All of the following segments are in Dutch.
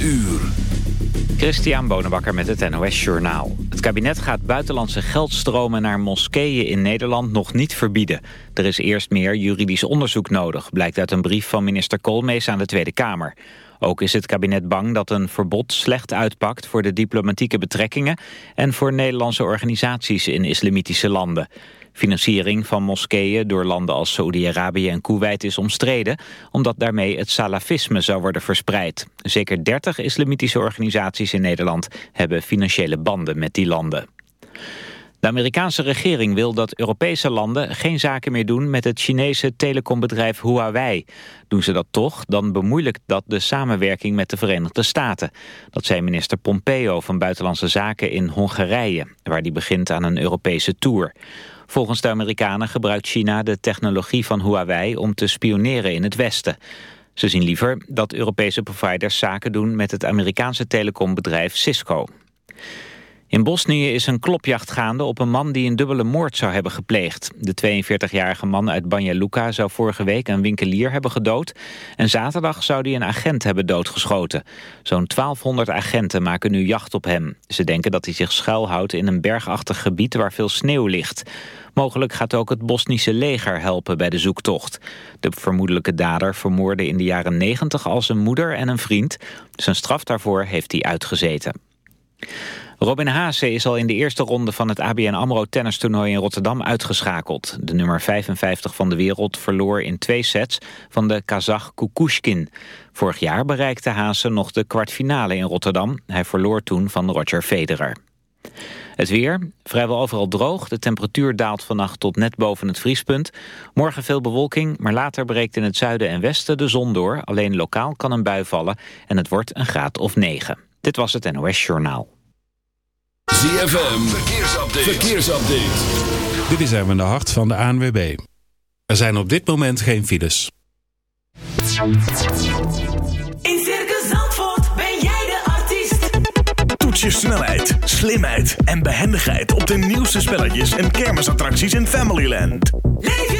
uur. Christian Bonenbakker met het NOS Journaal. Het kabinet gaat buitenlandse geldstromen naar moskeeën in Nederland nog niet verbieden. Er is eerst meer juridisch onderzoek nodig, blijkt uit een brief van minister Koolmees aan de Tweede Kamer. Ook is het kabinet bang dat een verbod slecht uitpakt voor de diplomatieke betrekkingen en voor Nederlandse organisaties in islamitische landen. Financiering van moskeeën door landen als Saoedi-Arabië en Kuwait is omstreden, omdat daarmee het salafisme zou worden verspreid. Zeker 30 islamitische organisaties in Nederland hebben financiële banden met die landen. De Amerikaanse regering wil dat Europese landen geen zaken meer doen met het Chinese telecombedrijf Huawei. Doen ze dat toch, dan bemoeilijkt dat de samenwerking met de Verenigde Staten. Dat zei minister Pompeo van Buitenlandse Zaken in Hongarije, waar die begint aan een Europese tour. Volgens de Amerikanen gebruikt China de technologie van Huawei om te spioneren in het Westen. Ze zien liever dat Europese providers zaken doen met het Amerikaanse telecombedrijf Cisco. In Bosnië is een klopjacht gaande op een man die een dubbele moord zou hebben gepleegd. De 42-jarige man uit Banja Luka zou vorige week een winkelier hebben gedood... en zaterdag zou hij een agent hebben doodgeschoten. Zo'n 1200 agenten maken nu jacht op hem. Ze denken dat hij zich schuilhoudt in een bergachtig gebied waar veel sneeuw ligt. Mogelijk gaat ook het Bosnische leger helpen bij de zoektocht. De vermoedelijke dader vermoorde in de jaren 90 al zijn moeder en een vriend. Zijn straf daarvoor heeft hij uitgezeten. Robin Haase is al in de eerste ronde van het ABN AMRO tennistoernooi in Rotterdam uitgeschakeld. De nummer 55 van de wereld verloor in twee sets van de Kazach Kukushkin. Vorig jaar bereikte Haase nog de kwartfinale in Rotterdam. Hij verloor toen van Roger Federer. Het weer, vrijwel overal droog. De temperatuur daalt vannacht tot net boven het vriespunt. Morgen veel bewolking, maar later breekt in het zuiden en westen de zon door. Alleen lokaal kan een bui vallen en het wordt een graad of 9. Dit was het NOS Journaal. ZFM, verkeersupdate. verkeersupdate. Dit is Erwin de Hart van de ANWB. Er zijn op dit moment geen files. In Circus Zandvoort ben jij de artiest. Toets je snelheid, slimheid en behendigheid op de nieuwste spelletjes en kermisattracties in Familyland. Leef je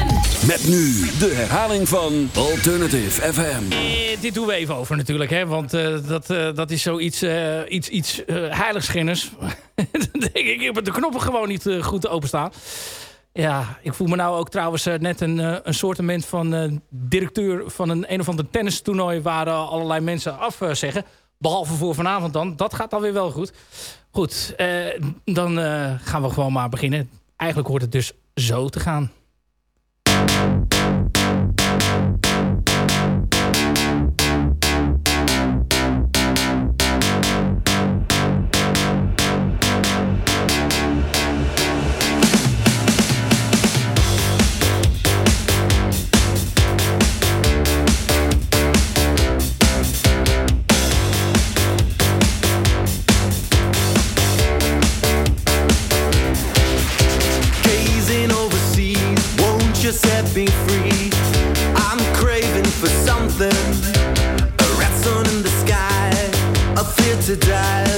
Met nu de herhaling van Alternative FM. Eh, dit doen we even over natuurlijk, hè? want eh, dat, eh, dat is zoiets uh, iets, iets denk ik, heb de knoppen gewoon niet goed openstaan. Ja, ik voel me nou ook trouwens net een, een soortement van directeur van een een of ander tennistoernooi waar allerlei mensen afzeggen. Behalve voor vanavond dan. Dat gaat dan weer wel goed. Goed, dan gaan we gewoon maar beginnen. Eigenlijk hoort het dus zo te gaan. To dive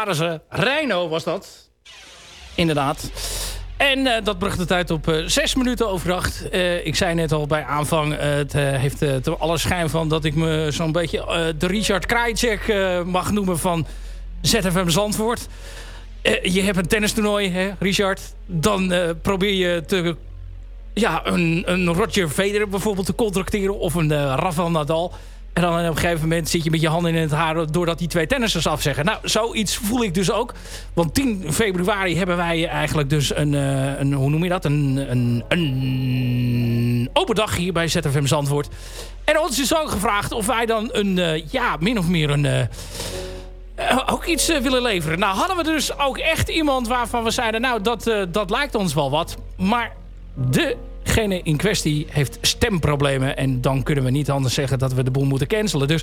waren ze. Reino was dat. Inderdaad. En eh, dat bracht de tijd op eh, zes minuten over acht. Eh, ik zei net al bij aanvang, het heeft er alle schijn van dat ik me zo'n beetje de Richard Krajicek eh, mag noemen van ZFM Zandvoort. Je hebt een tennistoernooi, hè, Richard. Dan probeer je te, ja, een, een Roger Federer bijvoorbeeld te contracteren of een Rafael Nadal. En dan op een gegeven moment zit je met je handen in het haar... doordat die twee tennissers afzeggen. Nou, zoiets voel ik dus ook. Want 10 februari hebben wij eigenlijk dus een... eh, een hoe noem je dat? Een, een, een open dag hier bij ZFM Zandvoort. En ons is ook gevraagd of wij dan een... eh, ja, min of meer een... eh, ook iets willen leveren. Nou hadden we dus ook echt iemand waarvan we zeiden... nou, dat, dat lijkt ons wel wat. Maar degene in kwestie heeft stemproblemen. En dan kunnen we niet anders zeggen dat we de boel moeten cancelen. Dus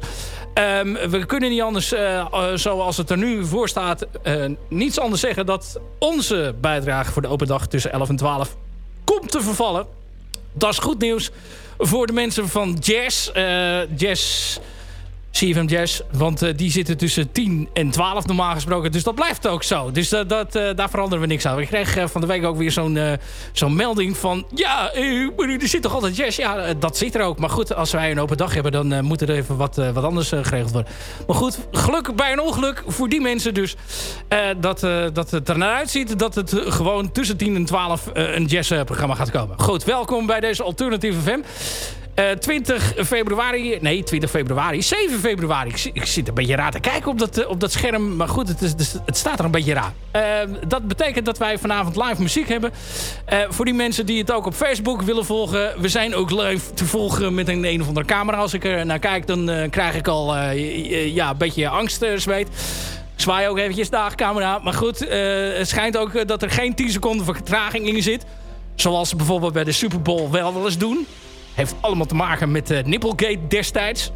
ehm, we kunnen niet anders, eh, eh, zoals het er nu voor staat... eh, niets anders zeggen dat onze bijdrage voor de open dag tussen 11 en 12 komt te vervallen. Dat is goed nieuws voor de mensen van Jazz. Eh, jazz CFM Jazz. Want eh, die zitten tussen 10 en 12 normaal gesproken. Dus dat blijft ook zo. Dus dat, eh, daar veranderen we niks aan. Ik kreeg eh, van de week ook weer zo'n zo'n melding van... Ja, er zit toch altijd jazz? Ja, dat zit er ook. Maar goed, als wij een open dag hebben... dan moet er even wat, wat anders geregeld worden. Maar goed, geluk bij een ongeluk voor die mensen dus... dat, dat het er naar uitziet dat het gewoon tussen 10 en 12 eh, een jazzprogramma gaat komen. Goed, welkom bij deze Alternative FM. Eh, 20 februari, nee 20 februari, 7 februari. Ik, ik zit een beetje raar te kijken op dat, eh, op dat scherm, maar goed, het, het staat er een beetje raar. Eh, dat betekent dat wij vanavond live muziek hebben. Eh, voor die mensen die het ook op Facebook willen volgen, we zijn ook live te volgen met een een of andere camera. Als ik er naar kijk, dan eh, krijg ik al eh, ja, een beetje angst, eh, zweet. Ik zwaai ook eventjes de camera. Maar goed, eh, het schijnt ook eh, dat er geen 10 seconden vertraging in zit. Zoals ze bijvoorbeeld bij de Super Bowl wel wel eens doen. Heeft allemaal te maken met uh, Nipplegate destijds.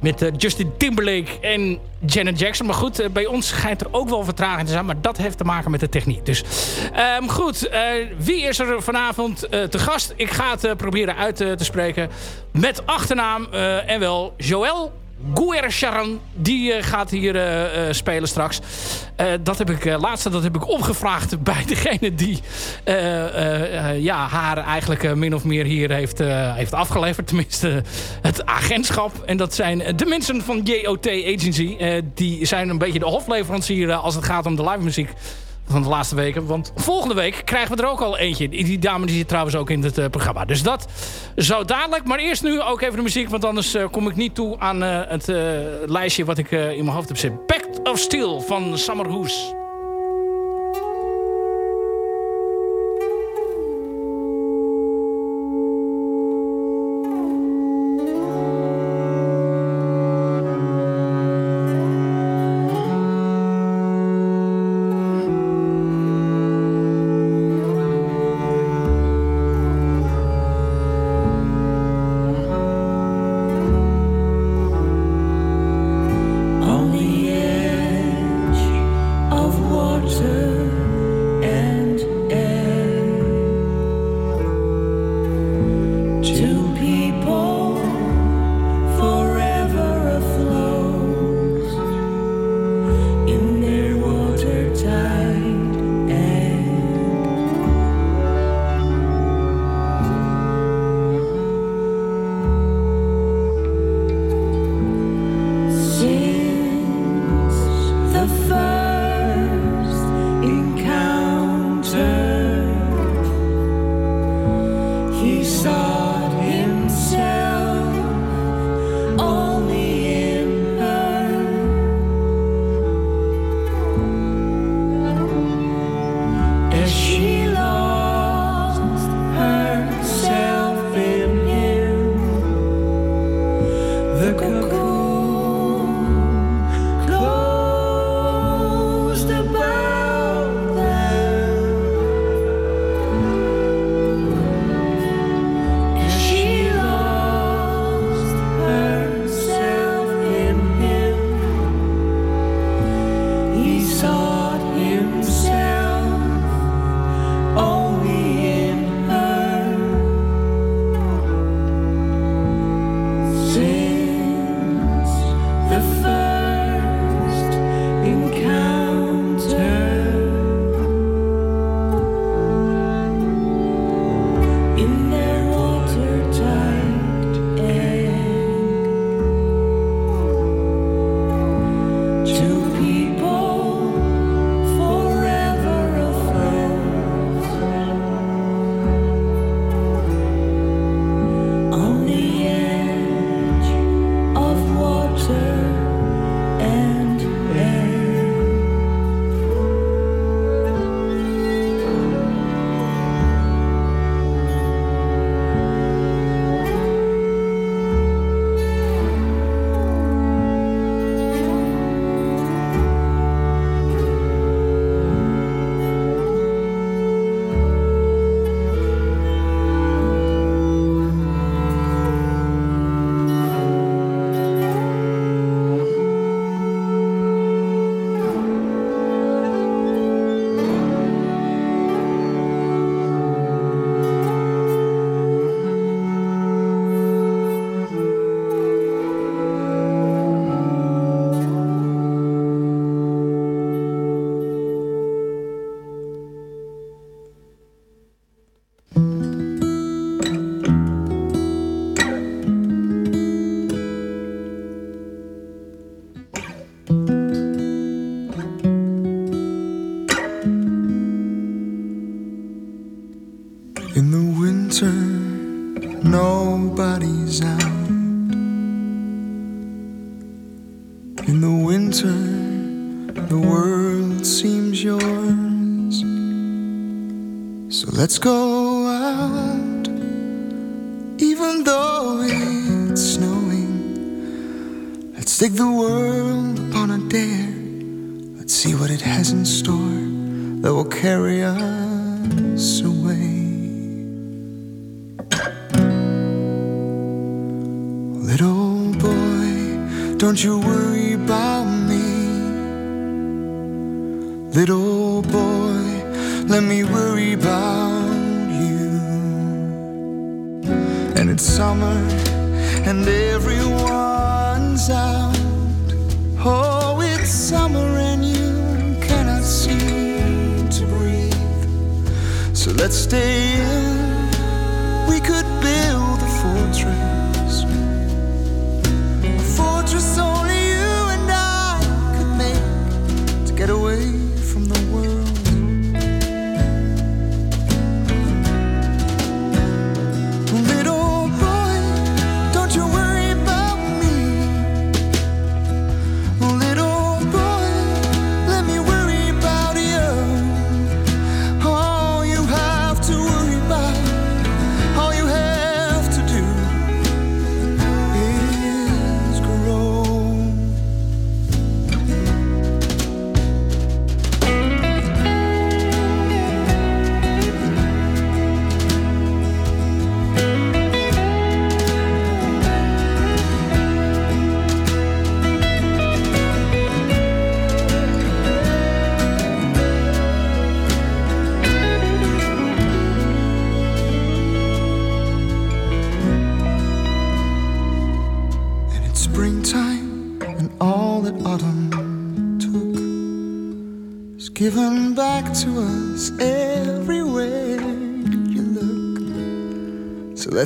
Met eh, Justin Timberlake en Janet Jackson. Maar goed, eh, bij ons schijnt er ook wel vertraging te zijn. Maar dat heeft te maken met de techniek. Dus ehm, goed, wie is er vanavond te gast? Ik ga het proberen uit te spreken. Met achternaam en wel Joël Guercharan, die eh, gaat hier eh, eh, spelen straks. Dat heb ik laatste, dat heb ik opgevraagd bij degene die ja, haar eigenlijk min of meer hier heeft, heeft afgeleverd. Tenminste, het agentschap. En dat zijn de mensen van JOT Agency. Die zijn een beetje de hofleverancier als het gaat om de live muziek van de laatste weken. Want volgende week krijgen we er ook al eentje. Die dame die zit trouwens ook in het eh, programma. Dus dat zo dadelijk. Maar eerst nu ook even de muziek. Want anders eh, kom ik niet toe aan eh, het lijstje wat ik in mijn hoofd heb zitten. Pact of Steel van Summer Hoes.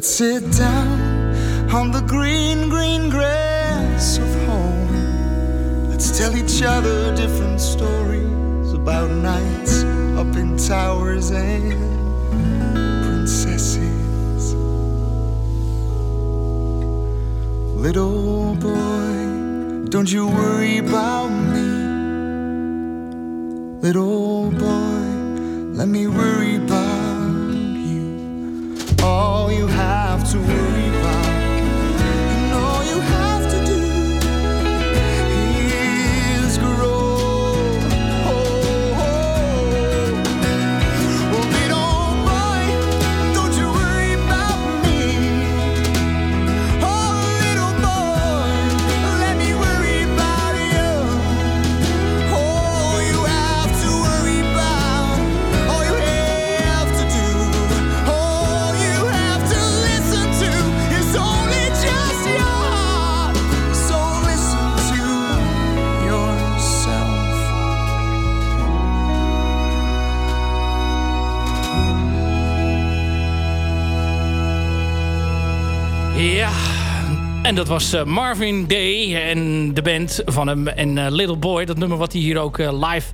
Let's sit down on the green, green grass of home. Let's tell each other different stories about knights up in towers and princesses. Little boy, don't you worry about me. Little boy, let me worry dat was eh, Marvin Day en de band van hem. En eh, Little Boy, dat nummer wat hij hier ook eh, live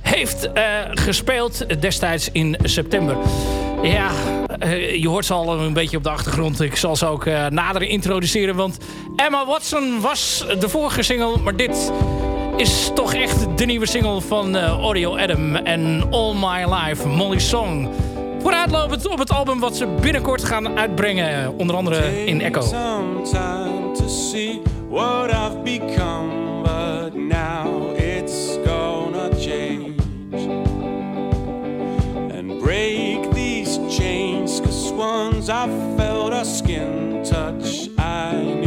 heeft gespeeld destijds in september. Ja, je hoort ze al een beetje op de achtergrond. Ik zal ze ook nader introduceren, want Emma Watson was de vorige single, maar dit is toch echt de nieuwe single van Audio Adam en All My Life, Molly Song. Vooruitlopend op het album wat ze binnenkort gaan uitbrengen, onder andere in Echo. to see what I've become, but now it's gonna change and break these chains. Cause once I felt a skin touch, I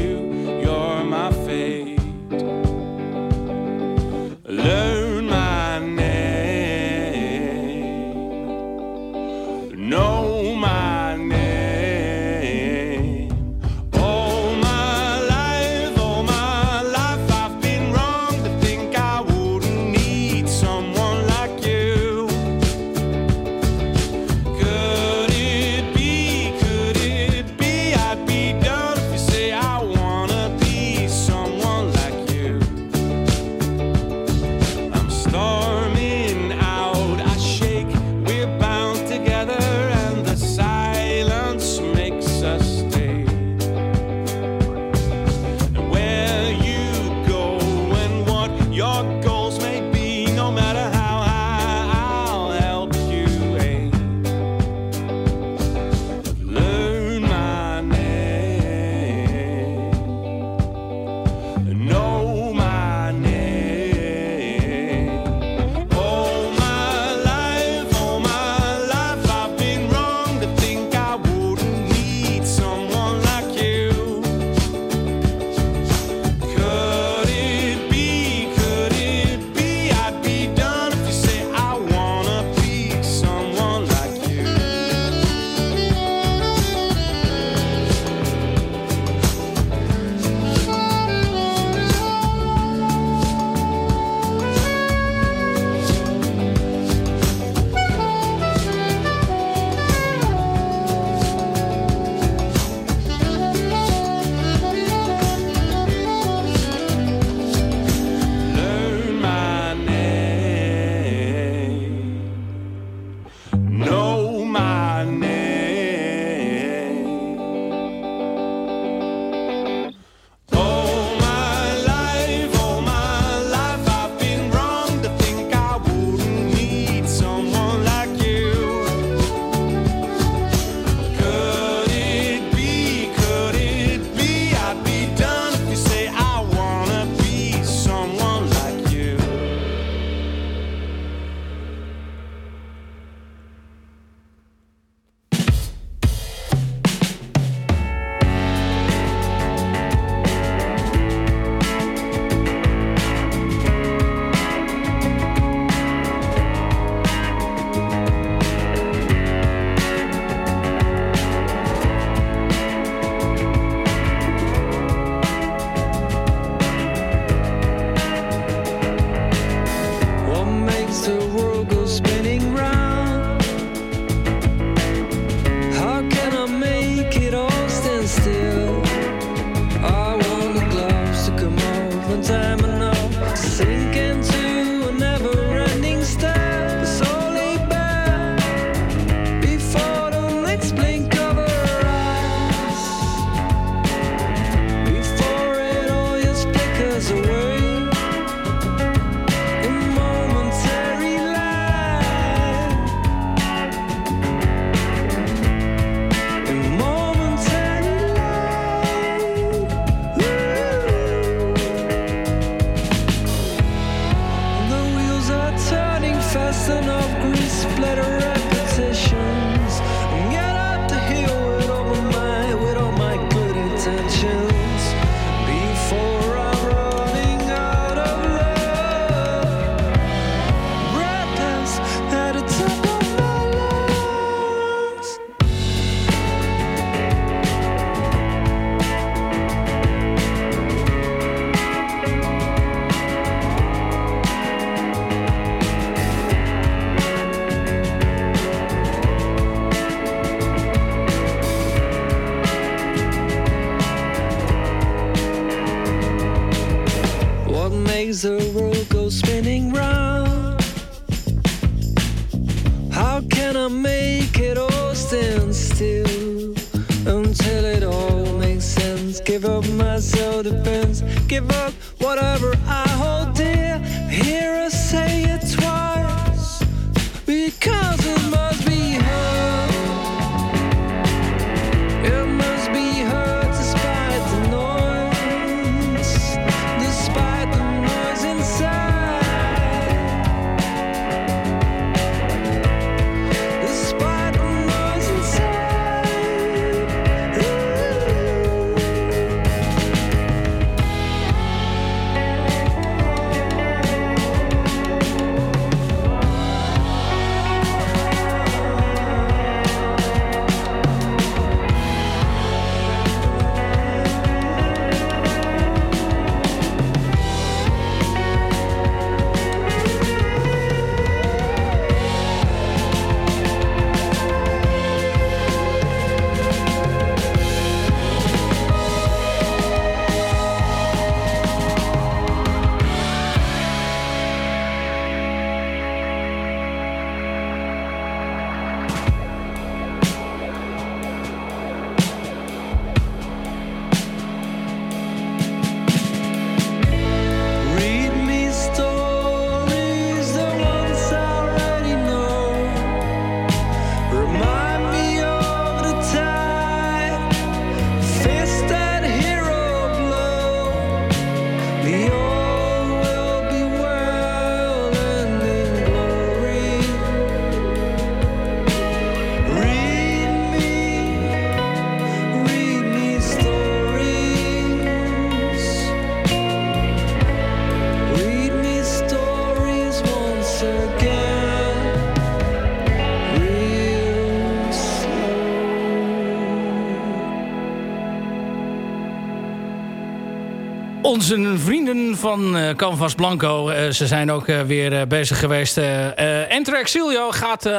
Onze vrienden van eh, Canvas Blanco, eh, ze zijn ook eh, weer bezig geweest. eh, Enter Exilio gaat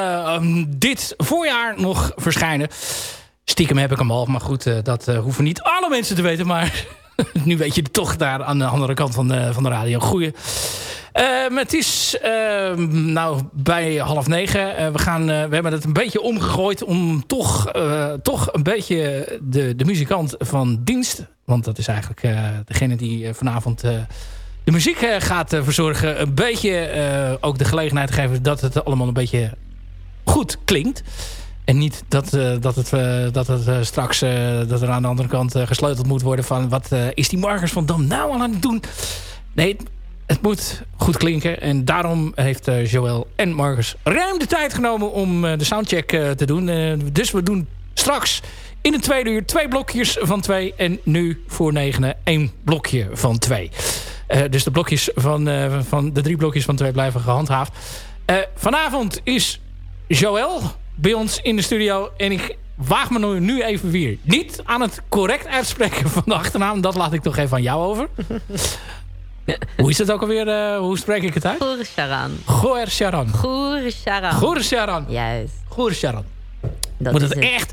dit voorjaar nog verschijnen. Stiekem heb ik hem al, maar goed, dat hoeven niet alle mensen te weten. Maar nu weet je het toch daar aan de andere kant van de, van de radio. Goeie. Het is eh, nou bij half negen. We, gaan, we hebben het een beetje omgegooid om toch, toch een beetje de, de muzikant van dienst... want dat is eigenlijk eh, degene die eh, vanavond eh, de muziek gaat verzorgen... een beetje ook de gelegenheid geven dat het allemaal een beetje goed klinkt. En niet dat, eh, dat het, dat het straks dat er aan de andere kant gesleuteld moet worden van wat is die Marcus van Dam nou al aan het doen? Nee, het moet goed klinken. En daarom heeft Joël en Marcus ruim de tijd genomen om de soundcheck te doen. Dus we doen straks in het tweede uur twee blokjes van twee. En nu voor negenen één blokje van twee. Eh, dus de, blokjes van, eh, van de drie blokjes van twee blijven gehandhaafd. Eh, vanavond is Joël bij ons in de studio. En ik waag me nu- even weer niet aan het correct uitspreken van de achternaam. Dat laat ik toch even aan jou over. Hoe is het ook alweer? hoe spreek ik het uit? Goer Sharan. Goer Sharan. Goer Sharan. Goer Sharan. Juist. Goer Sharan. Dat moet is het het. echt...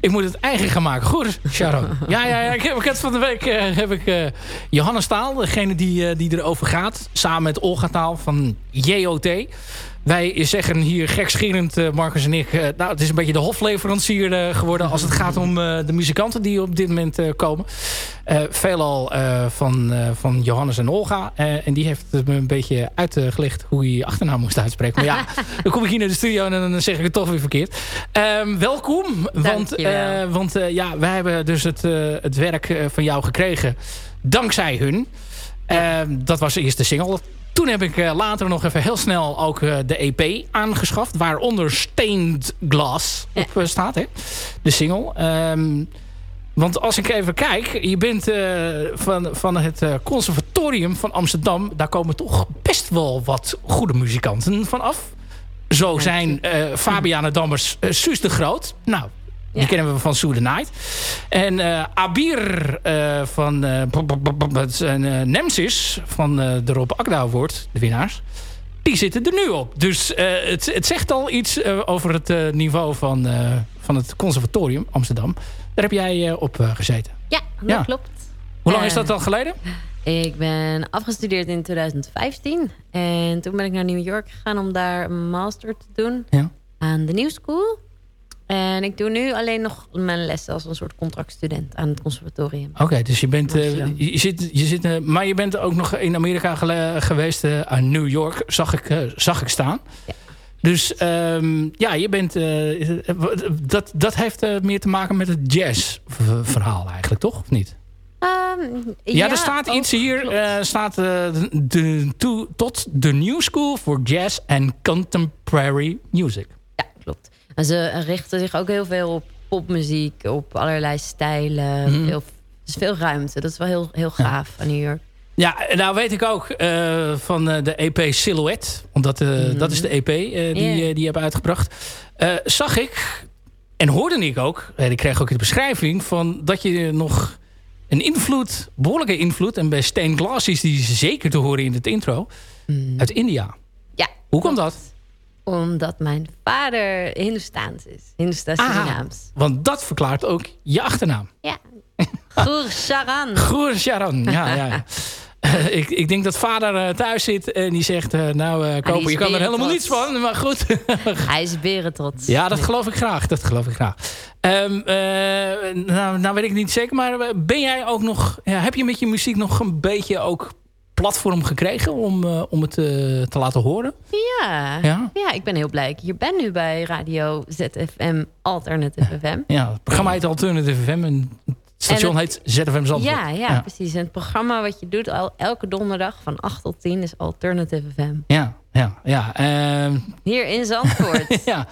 Ik moet het eigen gaan maken. Goer Sharan. ja, ja, ja. Ik heb, ik heb van de week eh, heb ik eh, Johannes Taal, degene die, eh, die erover gaat, samen met Olga Taal van JOT. Wij zeggen hier gekscherend, eh, Marcus en ik... eh, nou, het is een beetje de hofleverancier eh, geworden... als het gaat om de muzikanten die op dit moment komen. Veelal van, van Johannes en Olga. En die heeft me een beetje uitgelegd... hoe je je achternaam moest uitspreken. Maar ja, dan kom ik hier naar de studio... en dan zeg ik het toch weer verkeerd. Ehm, welkom, want, want ja, wij hebben dus het, het werk van jou gekregen... dankzij hun. Ehm, dat was eerst de single toen heb ik eh, later nog even heel snel ook eh, de EP aangeschaft. Waaronder Stained Glass op eh, staat. Hè? De single. Ehm, want als ik even kijk. Je bent van, van het conservatorium van Amsterdam. Daar komen toch best wel wat goede muzikanten van af. Zo zijn eh Fabiana Dammers, Suus de Groot. Nou, die kennen we van Sue the Night. En eh, Abir eh, van eh, Nemesis van de Rob Akda Award, de winnaars. Die zitten er nu op. Dus het, het zegt al iets over het niveau van, van het conservatorium Amsterdam. Daar heb jij op gezeten. Ja, dat Ja. klopt. Hoe lang is dat al geleden? Ik ben afgestudeerd in 2015. En toen ben ik naar New York gegaan om daar een master te doen. Ja. Aan de New School. En ik doe nu alleen nog mijn lessen als een soort contractstudent aan het conservatorium. Oké, dus je bent, eh, je zit, je zit, eh, maar je bent ook nog in Amerika geweest, eh, aan New York, zag ik, zag ik staan. Dus ehm, ja, je bent, dat, dat heeft meer te maken met het jazz-verhaal eigenlijk, toch? Of niet? Ehm, Ja, er staat ook iets hier, eh, staat eh, de, tot de New School for Jazz and Contemporary Music. En ze richten zich ook heel veel op popmuziek, op allerlei stijlen. Mhm. Veel, dus veel ruimte. Dat is wel heel, heel gaaf aan New York. Ja, nou weet ik ook eh, van eh, de EP Silhouette. Want dat, eh, dat is de EP die, die je hebt uitgebracht. Zag ik, en hoorde ik ook... ik kreeg ook in de beschrijving... van dat je nog een invloed, behoorlijke invloed... en bij Stain Glass is die zeker te horen in het intro... uit India. Ja. Hoe komt dat? Omdat mijn vader Hindoestaans is. Hindoestaans. Surinaams. Want dat verklaart ook je achternaam. Ja. Goer Sharan. Goer Sharon, ja, ja, ja. Eh, ik, ik denk dat vader eh, thuis zit en die zegt... eh, nou, is je kan er helemaal niets van, maar goed. Hij is berentrots. Ja, dat geloof ik graag. Dat geloof ik graag. Ehm, eh, nou, nou weet ik niet zeker, maar ben jij ook nog... Ja, heb je met je muziek nog een beetje ook platform gekregen om, eh, om het eh, te laten horen? Ja. Ja? ja, ik ben heel blij. dat ik hier ben nu bij Radio ZFM Alternative FM. Ja, het programma heet Alternative FM en het station En heet ZFM Zandvoort. Ja, ja, precies. En het programma wat je doet al, elke donderdag van 8 tot 10 is Alternative FM. Ja, ja, ja. Ehm, Hier in Zandvoort. ja.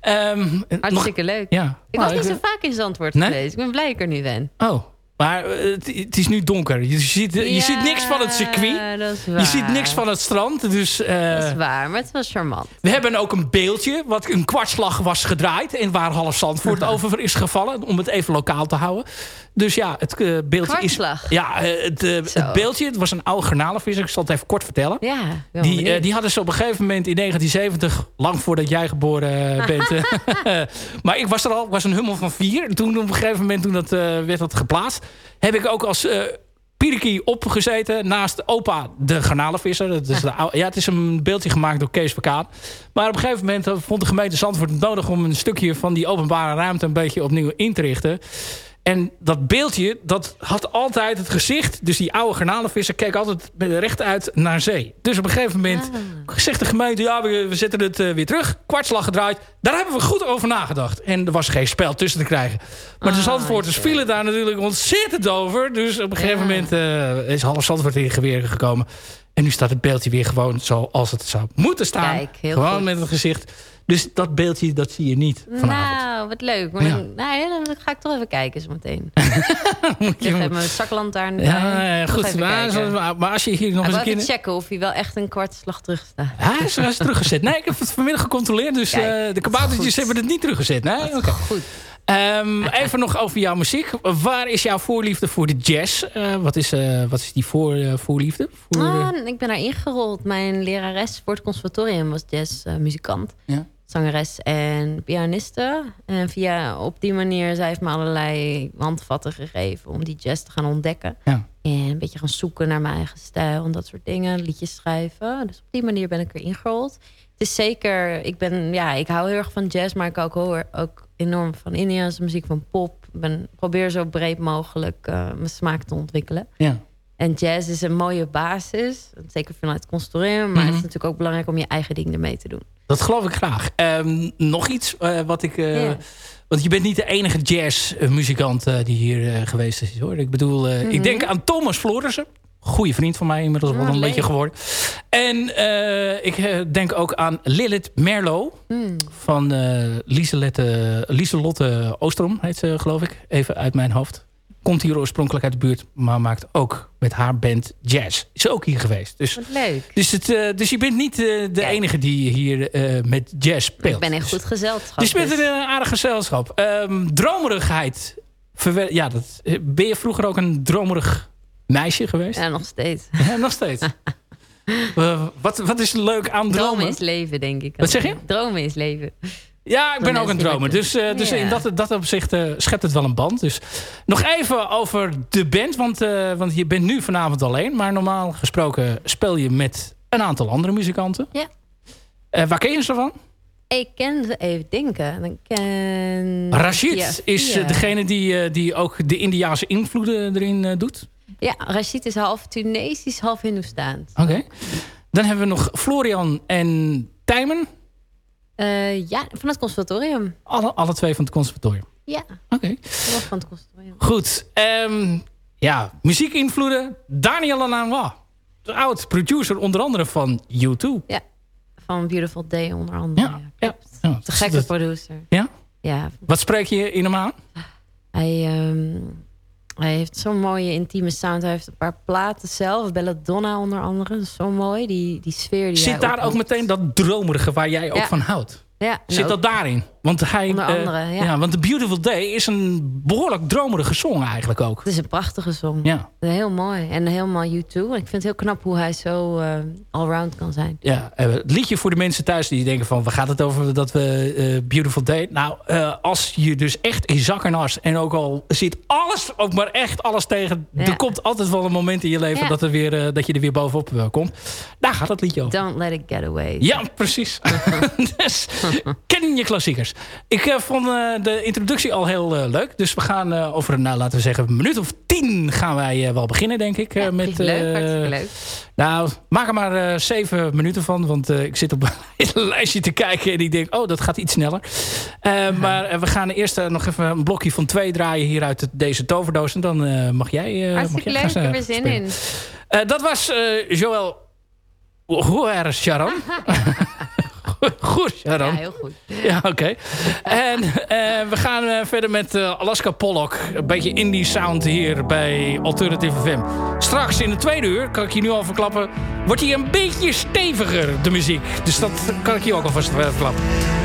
Ehm, Hartstikke leuk. Ja. Ik was Nou, niet zo vaak in Zandvoort Nee? geweest. Ik ben blij dat ik er nu ben. Oh, maar eh, het, het is nu donker. Je ziet, je Ja, ziet niks van het circuit. dat is Je ziet niks van het strand. Dus, eh, Dat is waar, maar het was charmant. We hebben ook een beeldje wat een kwartslag was gedraaid. En waar half Zandvoort over is gevallen. Om het even lokaal te houden. Dus ja, het eh, beeldje Kwartslag? is... Ja, eh, het, eh, het beeldje, het was een oude garnalenvisser. Ik zal het even kort vertellen. Ja, Die, eh, die hadden ze op een gegeven moment in 1970, lang voordat jij geboren eh, bent. eh, maar ik was er al, ik was een hummel van vier. En toen op een gegeven moment, toen dat, eh, werd dat geplaatst, heb ik ook als Piriki opgezeten naast opa de garnalenvisser. Dat is ja, het is een beeldje gemaakt door Kees Verkaan. Maar op een gegeven moment vond de gemeente Zandvoort het nodig om een stukje van die openbare ruimte een beetje opnieuw in te richten. En dat beeldje, dat had altijd het gezicht. Dus die oude garnalenvisser keek altijd met recht uit naar zee. Dus op een gegeven moment zegt de gemeente... ja, we, we zetten het eh, weer terug. Kwartslag gedraaid. Daar hebben we goed over nagedacht. En er was geen spel tussen te krijgen. Maar de Zandvoorters vielen daar natuurlijk ontzettend over. Dus op een gegeven moment eh, is half Zandvoort in geweer gekomen. En nu staat het beeldje weer gewoon zoals het zou moeten staan. Kijk, heel gewoon goed. met het gezicht. Dus dat beeldje, dat zie je niet vanavond. Nou, wat leuk. Maar dan, nou, ja, dan ga ik toch even kijken zo meteen. ik heb mijn zaklantaarn Ja, goed. Maar, als je hier nog eens een keer... even checken of hij wel echt een kwartslag terug staat. Hij is, hij is teruggezet. Nee, ik heb het vanmiddag gecontroleerd. Dus Kijk, eh, de kaboutertjes hebben het niet teruggezet. Nee? Oké. Goed. Ehm, even nog over jouw muziek. Waar is jouw voorliefde voor de jazz? Eh, wat, is, eh, wat is die voor, voorliefde? Voor, Ah, ik ben daar ingerold. Mijn lerares voor het conservatorium was jazzmuzikant. Ja. Zangeres en pianiste. En via, op die manier, zij heeft me allerlei handvatten gegeven om die jazz te gaan ontdekken. Ja. En een beetje gaan zoeken naar mijn eigen stijl en dat soort dingen. Liedjes schrijven. Dus op die manier ben ik er ingerold. Het is zeker, ik ben, ja, ik hou heel erg van jazz, maar ik hou ook, erg- ook enorm van Indiaanse muziek, van pop. Ik ben, probeer zo breed mogelijk eh, mijn smaak te ontwikkelen. Ja. En jazz is een mooie basis. Zeker vanuit het conservatorium. Maar Mhm. het is natuurlijk ook belangrijk om je eigen ding ermee te doen. Dat geloof ik graag. Ehm, nog iets eh, wat ik... eh. Want je bent niet de enige jazzmuzikant eh, die hier geweest is. hoor. Ik bedoel, eh, Mhm. ik denk aan Thomas Florissen. Goeie vriend van mij inmiddels wel Ah, een leuk. beetje geworden. En ik denk ook aan Lilith Merlo. Hmm. Van Lieselette, Lieselotte Oostrom heet ze geloof ik. Even uit mijn hoofd. Komt hier oorspronkelijk uit de buurt. Maar maakt ook met haar band jazz. Is ook hier geweest. Dus, Wat leuk. dus, het, eh, dus je bent niet eh, de enige die hier eh, met jazz speelt. Ik ben echt goed gezelschap. Dus je bent dus- een aardig gezelschap. Ehm, dromerigheid. Ja, dat, ben je vroeger ook een dromerig meisje geweest? Ja, nog steeds. Ja, nog steeds. Wat, wat is leuk aan dromen? Dromen is leven, denk ik. Wat zeg je? Dromen is leven. Ja, ik ben ook een dromer. Dus, eh, dus in dat, dat opzicht eh, schept het wel een band. Dus nog even over de band. Want, eh, want je bent nu vanavond alleen. Maar normaal gesproken speel je met een aantal andere muzikanten. Ja. Waar ken je ze van? Ik ken ze even denken. Dan ken... Rashid is degene die, die ook de Indiaanse invloeden erin doet. Ja, Rashid is half Tunesisch, half Hindoestaans. Oké. Dan hebben we nog Florian en Tijmen. Eh, ja, van het conservatorium. Alle, alle twee van het conservatorium. Ja. Oké. Van het conservatorium. Goed. ehm, ja, muziekinvloeden. Daniel Lanois. De oud producer onder andere van U2. Ja, van Beautiful Day onder andere. Ja, ja. ja. De gekke Dat- producer. Ja? Ja, Wat spreek je in hem aan? hij, ehm, hij heeft zo'n mooie intieme sound. Hij heeft een paar platen zelf. Belladonna onder andere. Zo mooi. Die, die sfeer die Zit daar ook meteen dat dromerige waar jij ook van houdt? Ja, Zit nou, dat daarin? Want hij, Onder eh, andere, ja. want The Beautiful Day is een behoorlijk dromerige song eigenlijk ook. Het is een prachtige song. Ja. Heel mooi. En helemaal U2. Ik vind het heel knap hoe hij zo eh, allround kan zijn. Ja, eh, het liedje voor de mensen thuis die denken van... waar gaat het over dat we Beautiful Day... Nou, als je dus echt in zak en as... en ook al zit alles, ook maar echt alles tegen... Ja. er komt altijd wel een moment in je leven... Ja. dat, er weer, dat je er weer bovenop komt. Daar gaat het liedje over. Don't let it get away. Ja, precies. dus, ken je klassiekers. Ik eh, vond eh, de introductie al heel eh, leuk. Dus we gaan over een, nou, laten we zeggen, een minuut of tien gaan wij wel beginnen, denk ik. met, leuk, hartstikke leuk. Nou, maak er maar zeven minuten van. Want ik zit op een lijstje te kijken en ik denk, oh, dat gaat iets sneller. Maar we gaan eerst nog even een blokje van twee draaien hier uit deze toverdoos. En dan mag jij... Hartstikke mag leuk. jij Ik gaan, heb er zin in. Dat was Joël... Hoe erg, Sharon? goed, Sharon. Ja, heel goed. Ja, oké. En eh, we gaan eh, verder met eh, Alaska Pollock. Een beetje indie sound hier bij Alternative FM. Straks in de tweede uur, kan ik je nu al verklappen... wordt hij een beetje steviger, de muziek. Dus dat kan ik je ook alvast verklappen.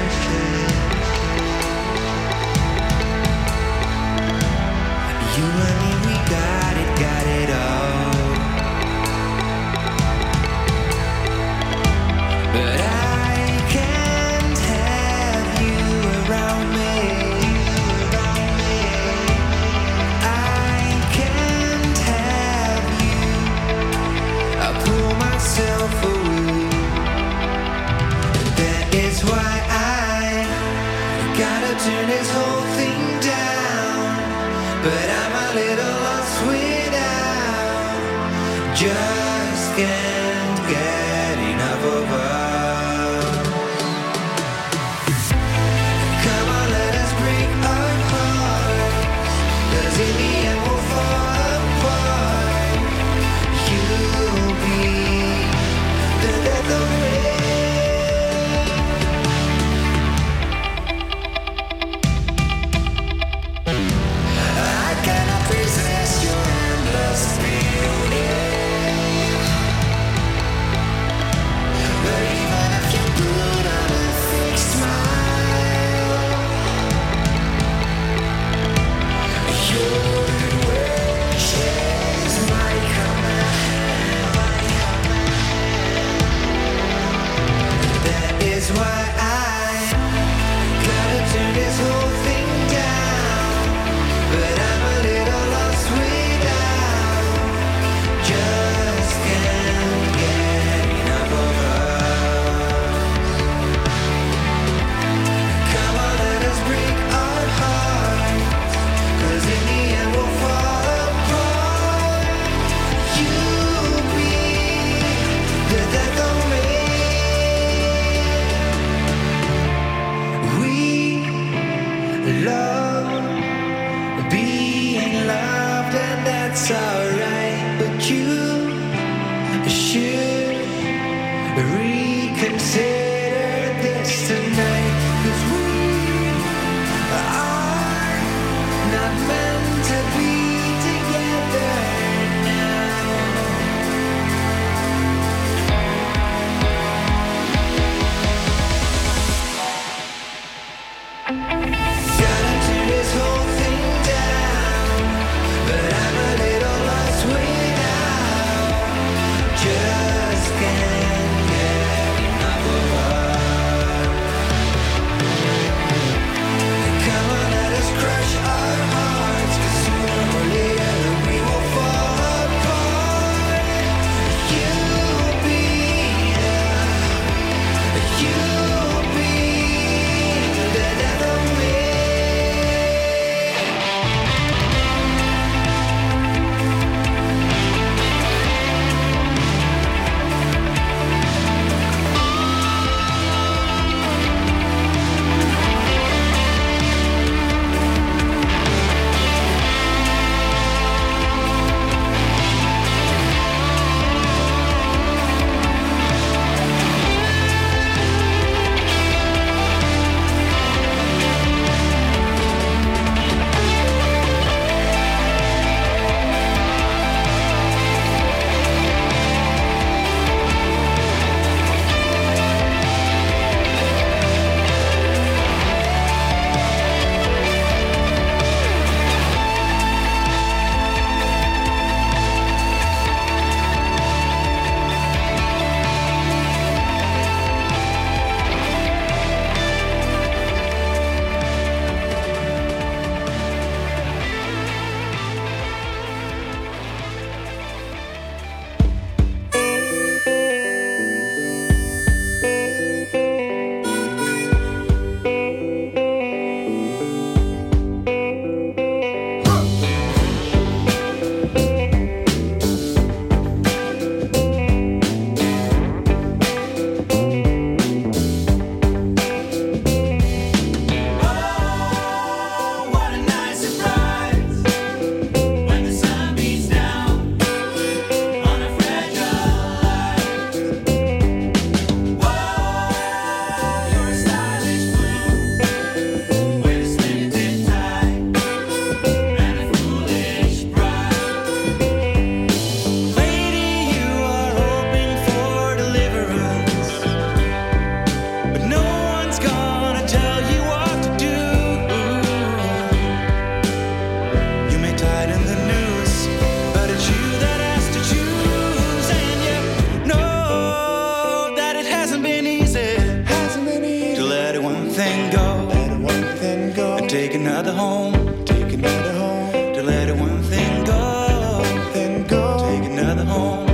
home.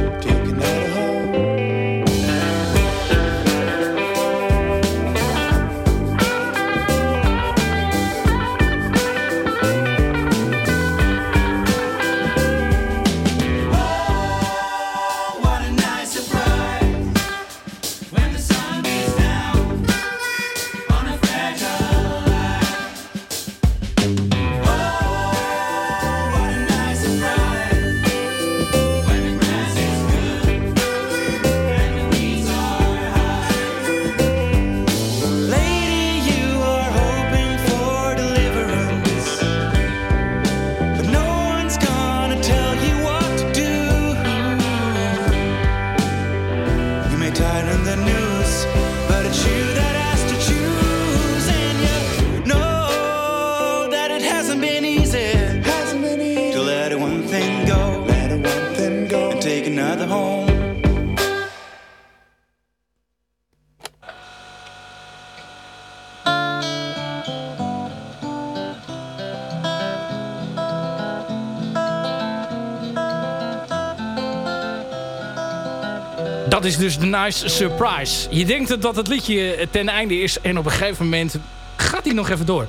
is dus de Nice Surprise. Je denkt dat het liedje ten einde is en op een gegeven moment gaat hij nog even door.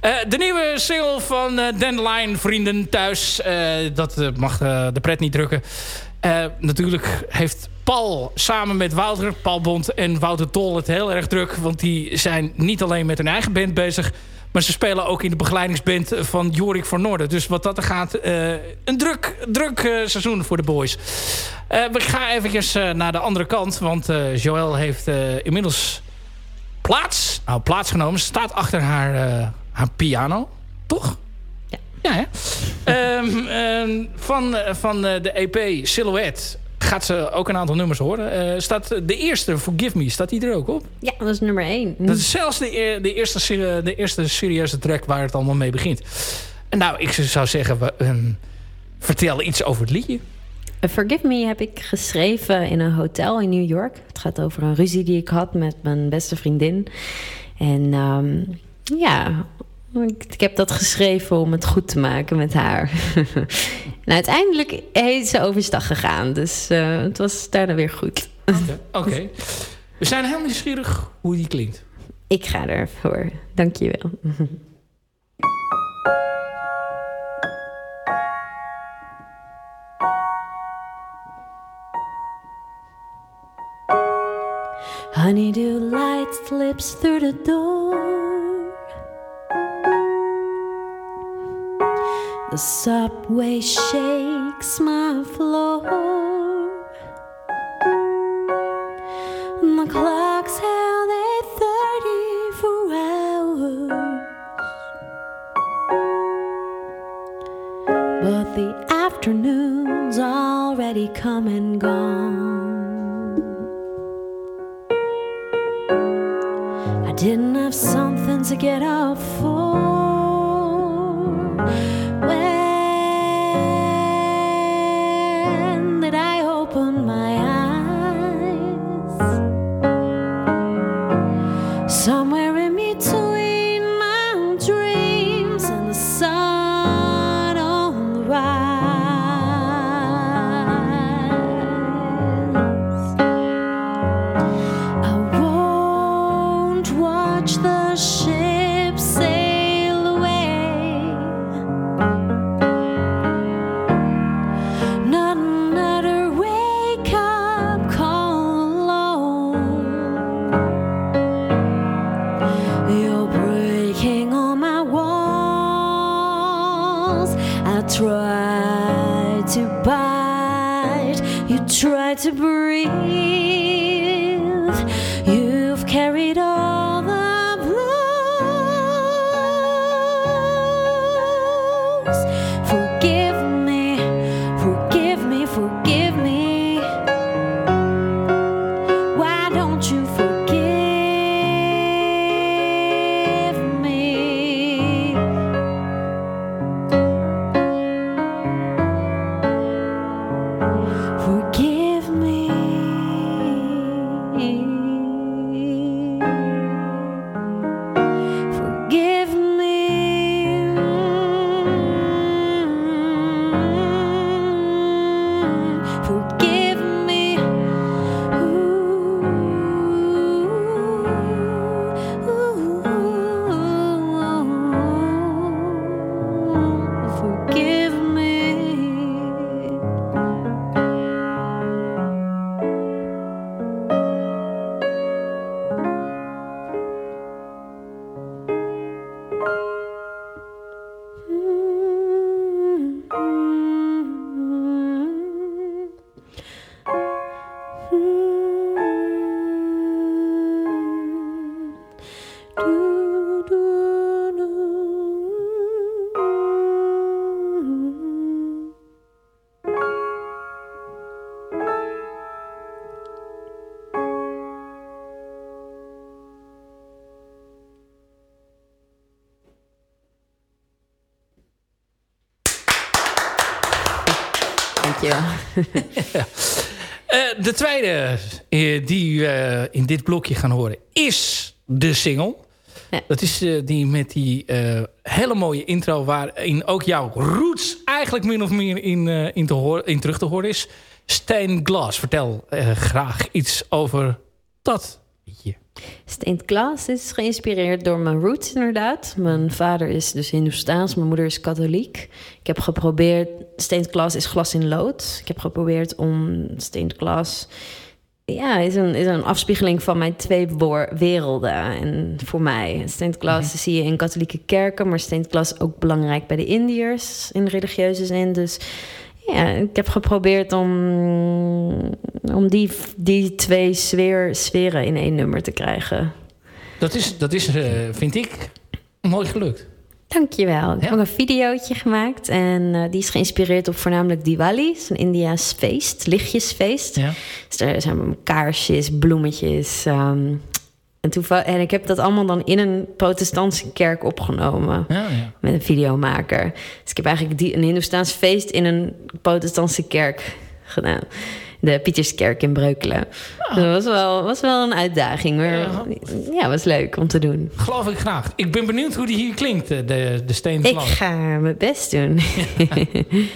Eh, de nieuwe single van uh, Dandelion, Vrienden Thuis. Eh, dat mag de pret niet drukken. natuurlijk heeft Paul samen met Wouter, Paul Bond en Wouter Tol het heel erg druk. Want die zijn niet alleen met hun eigen band bezig... Maar ze spelen ook in de begeleidingsband van Jorik van Noorden. Dus wat dat er gaat, eh, een druk, druk eh, seizoen voor de boys. Eh, we gaan eventjes naar de andere kant. Want Joël heeft inmiddels plaats, nou, plaatsgenomen. Staat achter haar, haar piano. Toch? Ja. Ja, hè? Ehm, ehm, van van de EP Silhouette gaat ze ook een aantal nummers horen. Eh, staat de eerste, Forgive Me, staat die er ook op? Ja, dat is nummer één. Dat is zelfs de, e- de, eerste, serie- de eerste serieuze track waar het allemaal mee begint. En nou, ik zou zeggen, we, ehm, vertel iets over het liedje. Forgive Me heb ik geschreven in een hotel in New York. Het gaat over een ruzie die ik had met mijn beste vriendin. En ehm, ja, ik, ik heb dat geschreven om het goed te maken met haar. en uiteindelijk is ze overstag gegaan. Dus eh, het was daarna weer goed. Oké. We zijn heel nieuwsgierig hoe die klinkt. Ik ga ervoor. Dank je wel. Honeydew light slips through the door. The subway shakes my floor. And the clock's held at 34 hours. But the afternoon's already come and gone. I didn't have something to get up for. Eh, de tweede eh, die we in dit blokje gaan horen is de single. Dat is eh, die met die hele mooie intro... waarin ook jouw roots eigenlijk min of meer in, in, te horen, in terug te horen is. Stained Glass. Vertel graag iets over dat liedje. Stained Glass is geïnspireerd door mijn roots inderdaad. Mijn vader is dus Hindoestaans, mijn moeder is katholiek. Ik heb geprobeerd, Stained Glass is glas in lood. Ik heb geprobeerd om Stained Glass ja, is een, is een afspiegeling van mijn twee werelden. En voor mij, Sinterklaas zie je in katholieke kerken, maar is ook belangrijk bij de Indiërs in religieuze zin. Dus ja, ik heb geprobeerd om, om die, die twee sfeer, sferen in één nummer te krijgen. Dat is, dat is eh, vind ik, mooi gelukt. Dankjewel. Ik heb ook een videootje gemaakt. En eh, die is geïnspireerd op voornamelijk Diwali. Het is een Indiaas feest, lichtjesfeest. Ja. Dus er zijn kaarsjes, bloemetjes. ehm, en, toeval- en ik heb dat allemaal dan in een protestantse kerk opgenomen. Ja, ja. Met een videomaker. Dus ik heb eigenlijk die, een Hindoestaans feest in een protestantse kerk gedaan. De Pieterskerk in Breukelen. Dat was wel, was wel een uitdaging. Maar ja, was leuk om te doen. Geloof ik graag. Ik ben benieuwd hoe die hier klinkt, eh, de, de Steen Ik ga mijn best doen.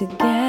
together.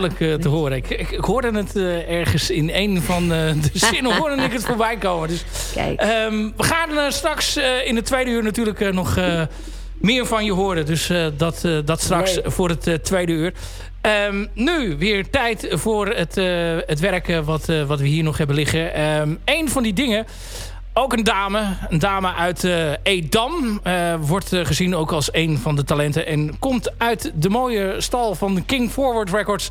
Duidelijk, eh, te horen. Ik, ik, ik hoorde het eh, ergens in een van eh, de zinnen hoorde ik het voorbij komen. Dus, ehm, we gaan straks in de tweede uur natuurlijk nog meer van je horen. Dus dat, dat straks voor het tweede uur. Ehm, nu weer tijd voor het, eh, het werk wat, wat we hier nog hebben liggen. Ehm een van die dingen Ook een dame, een dame uit eh, Edam. eh, wordt eh, gezien ook als een van de talenten. En komt uit de mooie stal van King Forward Records.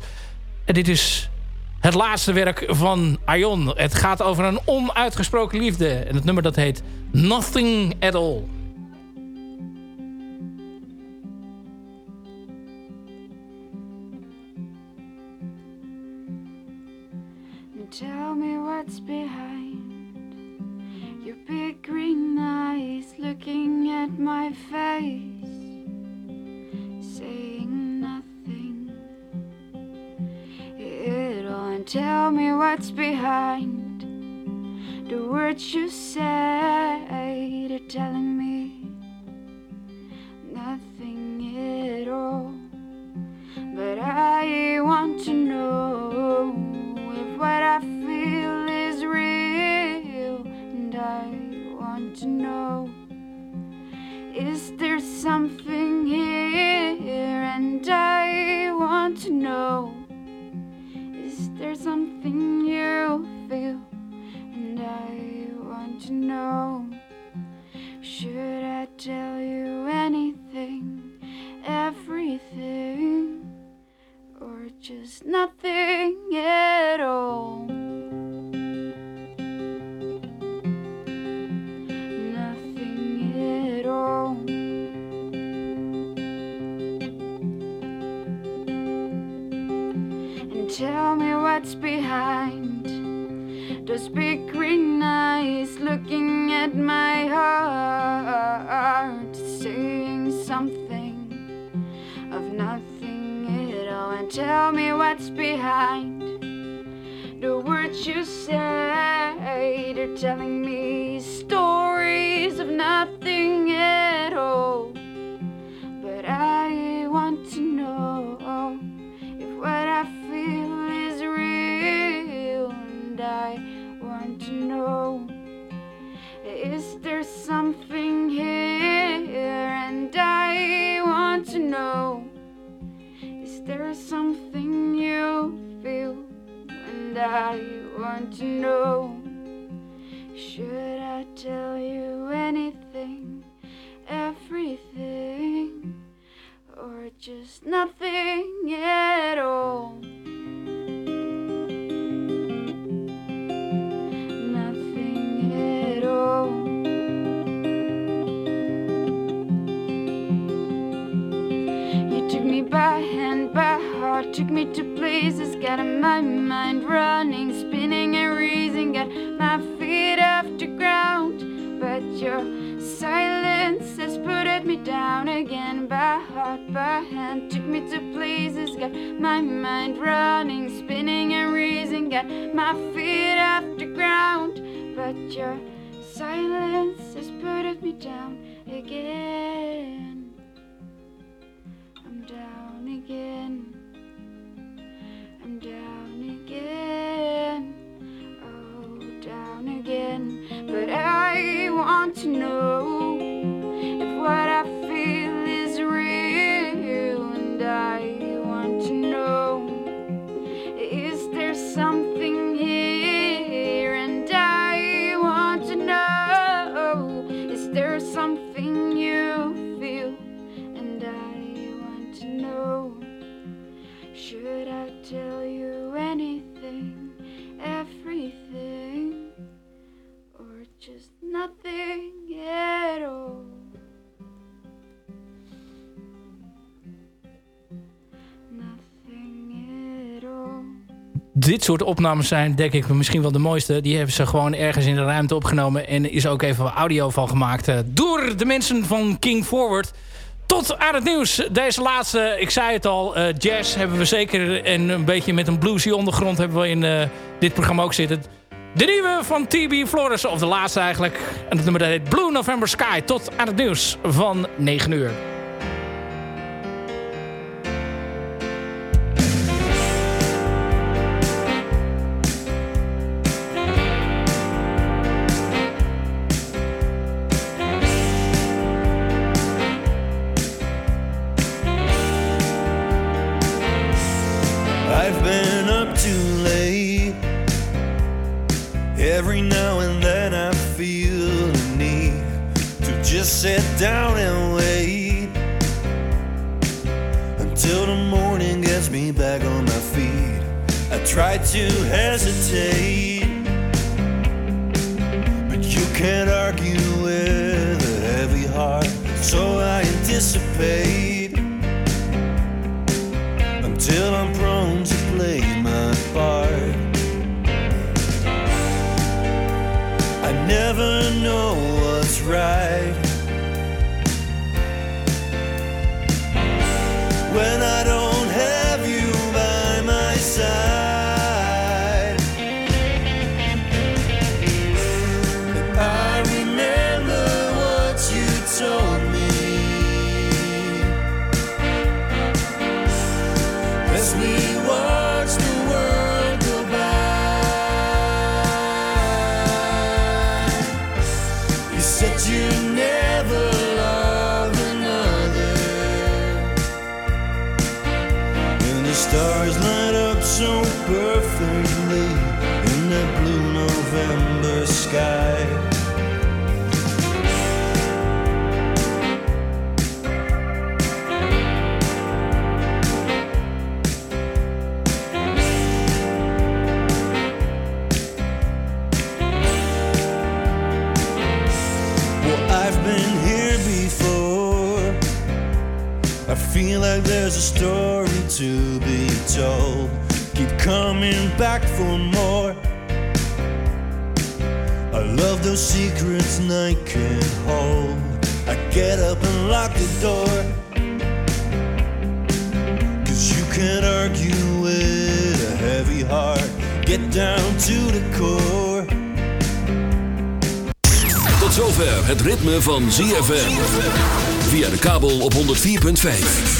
En dit is het laatste werk van Aion. Het gaat over een onuitgesproken liefde. En het nummer dat heet Nothing at All. Tell me what's eyes looking at my face, saying nothing. And tell me what's behind the words you say, they're telling me nothing at all. But I want to know if what I feel is real, and I want to know is there something here, and I want to know is there something you feel, and I want to know should I tell you anything, everything? or just nothing at all. Tell me what's behind. Those big green eyes looking at my heart, saying something of nothing at all. And tell me what's behind the words you say they're telling me just nothing at all? Nothing at all. You took me by hand, by heart, took me to places, got my mind running, by hand, took me to places, got my mind running, spinning and raising, got my feet off the ground. But your silence has put me down again. I'm down again. I'm down again. Oh, down again. But I want to know soort opnames zijn denk ik misschien wel de mooiste. Die hebben ze gewoon ergens in de ruimte opgenomen. En is ook even audio van gemaakt eh, door de mensen van King Forward. Tot aan het nieuws. Deze laatste, ik zei het al, eh, jazz hebben we zeker. En een beetje met een bluesy ondergrond hebben we in eh, dit programma ook zitten. De nieuwe van TB Flores, of de laatste eigenlijk. En het nummer dat heet Blue November Sky. Tot aan het nieuws van 9 uur. till I'm. Pro- there's a story to be told. Keep coming back for more. I love those secrets night can hold. I get up and lock the door. Cause you can't argue with a heavy heart. Get down to the core. Tot zover het ritme van ZFM. Via de kabel op 104.5.